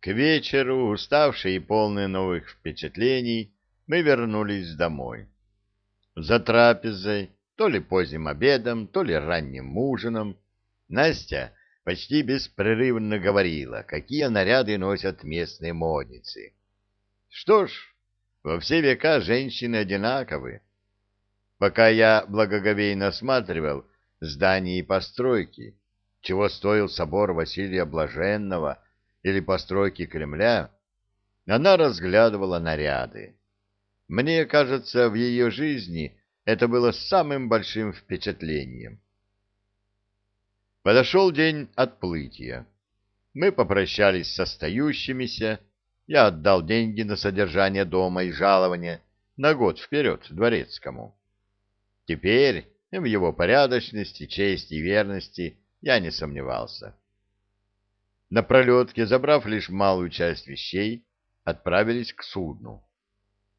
К вечеру, уставшие и полные новых впечатлений, мы вернулись домой. За трапезой, то ли поздним обедом, то ли ранним ужином, Настя почти беспрерывно говорила, какие наряды носят местные модницы. Что ж, во все века женщины одинаковы. Пока я благоговейно осматривал здания и постройки, чего стоил собор Василия Блаженного или постройки Кремля, она разглядывала наряды. Мне кажется, в ее жизни это было самым большим впечатлением. Подошел день отплытия. Мы попрощались с остающимися, я отдал деньги на содержание дома и жалование на год вперед дворецкому. Теперь в его порядочности, чести и верности я не сомневался. На пролетке, забрав лишь малую часть вещей, отправились к судну.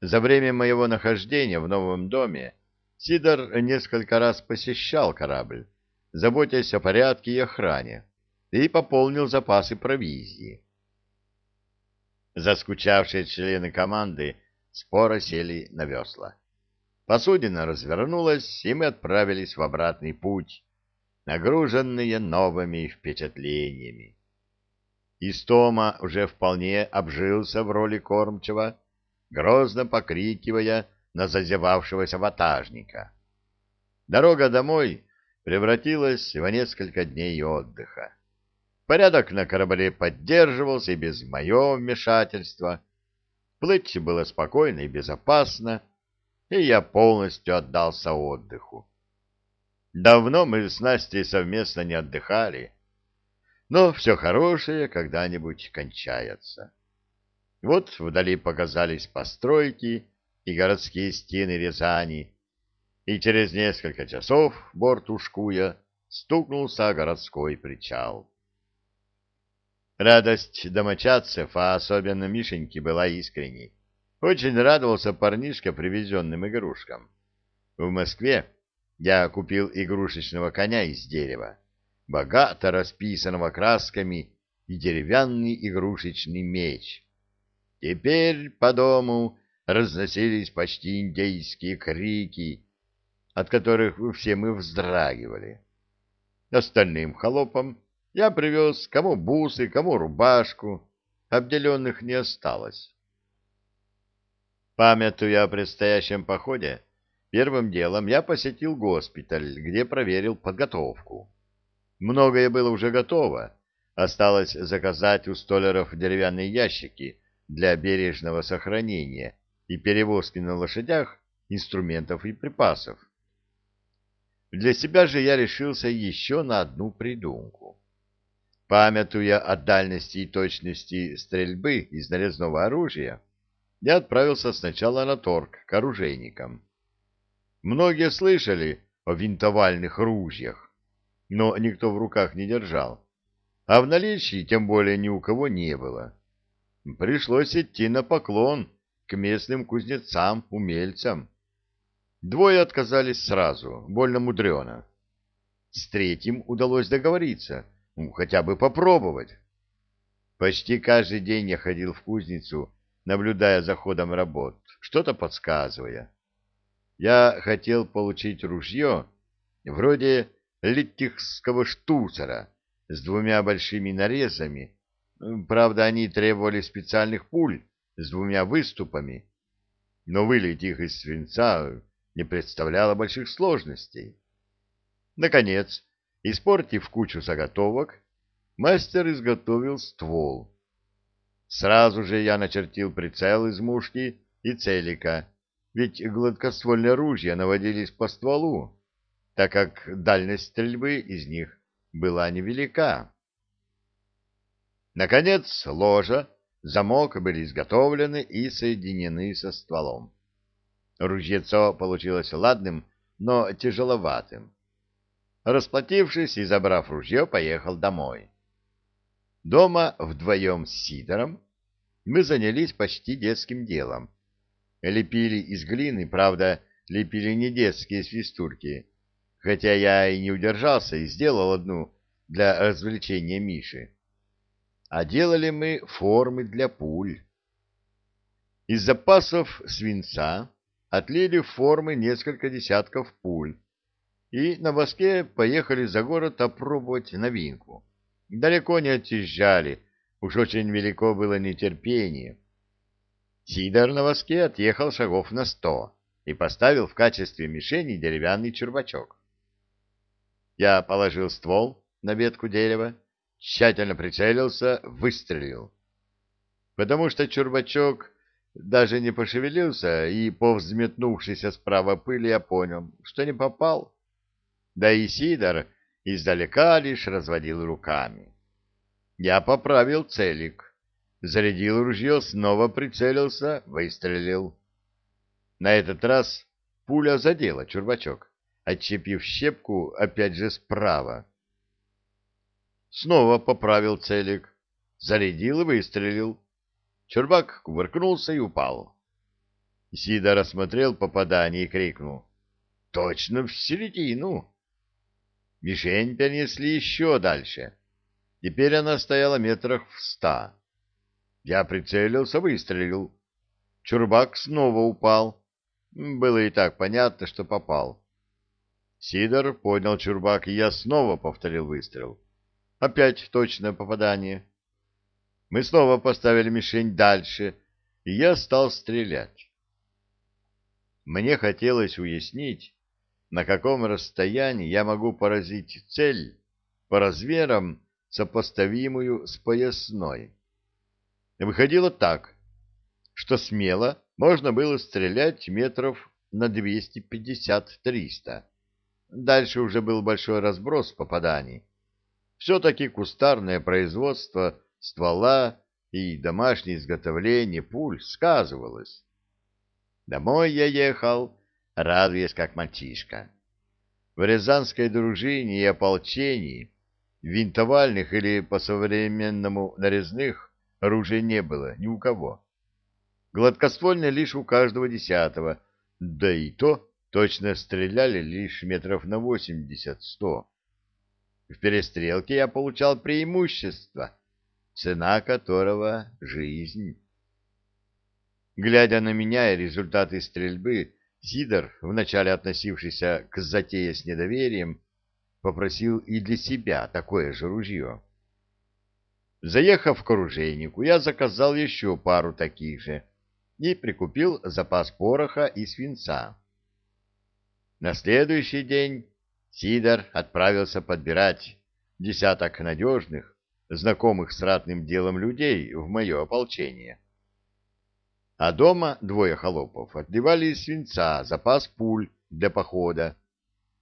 За время моего нахождения в новом доме Сидор несколько раз посещал корабль, заботясь о порядке и охране, и пополнил запасы провизии. Заскучавшие члены команды споро сели на весла. Посудина развернулась, и мы отправились в обратный путь, нагруженные новыми впечатлениями. Истома уже вполне обжился в роли кормчего, грозно покрикивая на зазевавшегося ватажника. Дорога домой превратилась в несколько дней отдыха. Порядок на корабле поддерживался и без моего вмешательства. Плыть было спокойно и безопасно, и я полностью отдался отдыху. Давно мы с Настей совместно не отдыхали, но все хорошее когда-нибудь кончается. Вот вдали показались постройки и городские стены Рязани, и через несколько часов борт Ушкуя стукнулся о городской причал. Радость домочадцев, а особенно Мишеньки, была искренней. Очень радовался парнишка привезенным игрушкам. В Москве я купил игрушечного коня из дерева, богато расписанного красками и деревянный игрушечный меч. Теперь по дому разносились почти индейские крики, от которых все мы вздрагивали. Остальным холопам я привез кому бусы, кому рубашку, обделенных не осталось. Памятуя о предстоящем походе, первым делом я посетил госпиталь, где проверил подготовку. Многое было уже готово, осталось заказать у столеров деревянные ящики для бережного сохранения и перевозки на лошадях инструментов и припасов. Для себя же я решился еще на одну придумку. Памятуя о дальности и точности стрельбы из нарезного оружия, я отправился сначала на торг к оружейникам. Многие слышали о винтовальных ружьях, но никто в руках не держал, а в наличии тем более ни у кого не было. Пришлось идти на поклон к местным кузнецам, умельцам. Двое отказались сразу, больно мудрено. С третьим удалось договориться, ну, хотя бы попробовать. Почти каждый день я ходил в кузницу, наблюдая за ходом работ, что-то подсказывая. Я хотел получить ружье вроде литтихского штуцера с двумя большими нарезами. Правда, они требовали специальных пуль с двумя выступами, но вылить их из свинца не представляло больших сложностей. Наконец, испортив кучу заготовок, мастер изготовил ствол. Сразу же я начертил прицел из мушки и целика, ведь гладкоствольные ружья наводились по стволу, так как дальность стрельбы из них была невелика. Наконец, ложа, замок были изготовлены и соединены со стволом. Ружьецо получилось ладным, но тяжеловатым. Расплатившись и забрав ружье, поехал домой. Дома вдвоем с Сидором мы занялись почти детским делом. Лепили из глины, правда, лепили не детские свистульки, хотя я и не удержался и сделал одну для развлечения Миши. а делали мы формы для пуль. Из запасов свинца отлили формы несколько десятков пуль, и на воске поехали за город опробовать новинку. Далеко не отъезжали, уж очень велико было нетерпение. Сидор на воске отъехал шагов на сто и поставил в качестве мишени деревянный червачок. Я положил ствол на ветку дерева, тщательно прицелился, выстрелил. Потому что червачок даже не пошевелился, и по взметнувшейся справа пыли я понял, что не попал. Да и Сидор издалека лишь разводил руками. Я поправил целик, зарядил ружье, снова прицелился, выстрелил. На этот раз пуля задела чурбачок, отщепив щепку опять же справа. Снова поправил целик, зарядил и выстрелил. Чурбак кувыркнулся и упал. Сидор осмотрел попадание и крикнул. — Точно в середину! Мишень перенесли еще дальше. Теперь она стояла метрах в ста. Я прицелился, выстрелил. Чурбак снова упал. Было и так понятно, что попал. Сидор поднял чурбак, и я снова повторил выстрел. Опять точное попадание. Мы снова поставили мишень дальше, и я стал стрелять. Мне хотелось уяснить, на каком расстоянии я могу поразить цель по размерам, сопоставимую с поясной. Выходило так, что смело можно было стрелять метров на 250-300. Дальше уже был большой разброс попаданий. Все-таки кустарное производство ствола и домашнее изготовление пуль сказывалось. Домой я ехал радуясь как мальчишка. В Рязанской дружине и ополчении винтовальных или по-современному нарезных оружия не было ни у кого. Гладкоствольные лишь у каждого десятого, да и то точно стреляли лишь метров на восемьдесят-сто. В перестрелке я получал преимущество, цена которого — жизнь. Глядя на меня и результаты стрельбы, Сидор, вначале относившийся к затее с недоверием, попросил и для себя такое же ружье. Заехав к оружейнику, я заказал еще пару таких же и прикупил запас пороха и свинца. На следующий день Сидор отправился подбирать десяток надежных, знакомых с ратным делом людей в мое ополчение. А дома двое холопов отливали из свинца запас пуль для похода.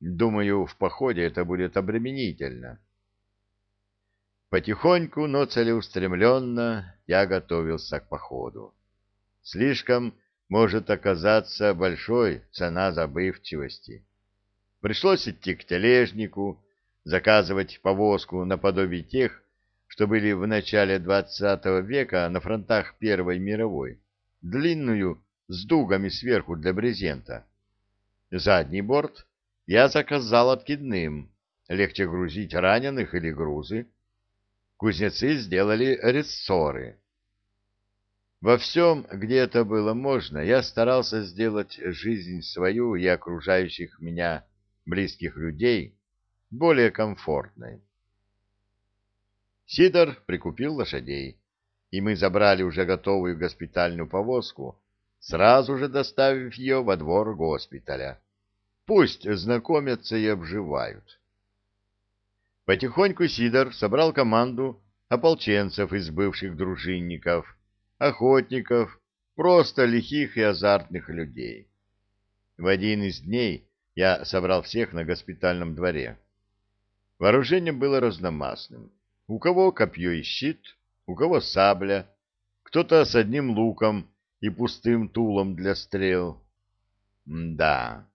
Думаю, в походе это будет обременительно. Потихоньку, но целеустремленно я готовился к походу. Слишком может оказаться большой цена забывчивости. Пришлось идти к тележнику, заказывать повозку наподобие тех, что были в начале XX века на фронтах Первой мировой длинную, с дугами сверху для брезента. Задний борт я заказал откидным, легче грузить раненых или грузы. Кузнецы сделали рессоры. Во всем, где это было можно, я старался сделать жизнь свою и окружающих меня близких людей более комфортной. Сидор прикупил лошадей и мы забрали уже готовую госпитальную повозку, сразу же доставив ее во двор госпиталя. Пусть знакомятся и обживают. Потихоньку Сидор собрал команду ополченцев из бывших дружинников, охотников, просто лихих и азартных людей. В один из дней я собрал всех на госпитальном дворе. Вооружение было разномастным. У кого копье и щит, у кого сабля, кто-то с одним луком и пустым тулом для стрел. М да.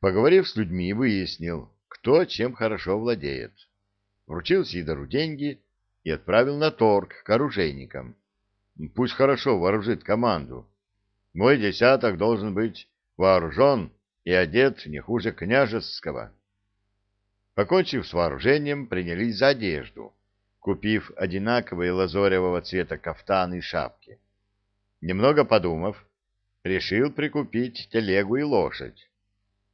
Поговорив с людьми, выяснил, кто чем хорошо владеет. Вручил Сидору деньги и отправил на торг к оружейникам. Пусть хорошо вооружит команду. Мой десяток должен быть вооружен и одет не хуже княжеского. Покончив с вооружением, принялись за одежду купив одинаковые лазоревого цвета кафтан и шапки. Немного подумав, решил прикупить телегу и лошадь.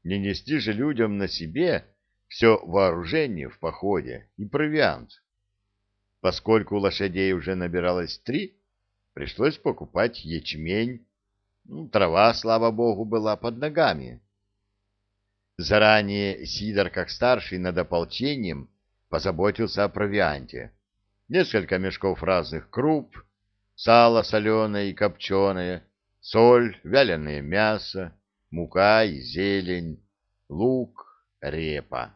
Не нести же людям на себе все вооружение в походе и провиант. Поскольку лошадей уже набиралось три, пришлось покупать ячмень. Ну, трава, слава богу, была под ногами. Заранее Сидор, как старший над ополчением, позаботился о провианте. Несколько мешков разных круп, сало соленое и копченое, соль, вяленое мясо, мука и зелень, лук, репа.